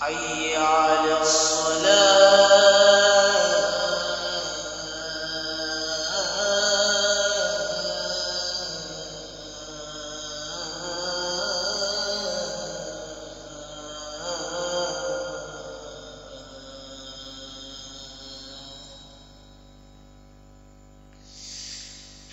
حي على الصلاة.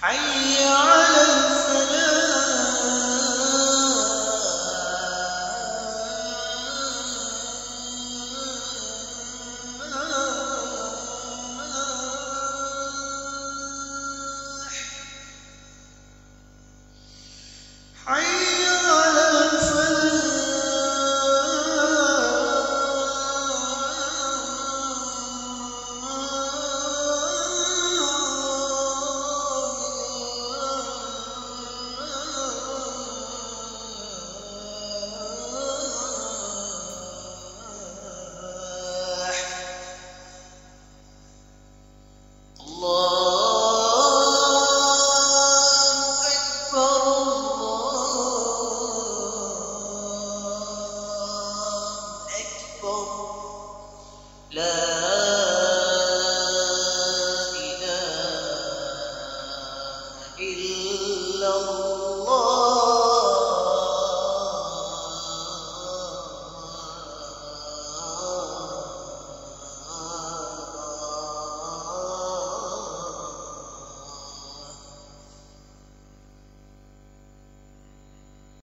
حي I إلا الله.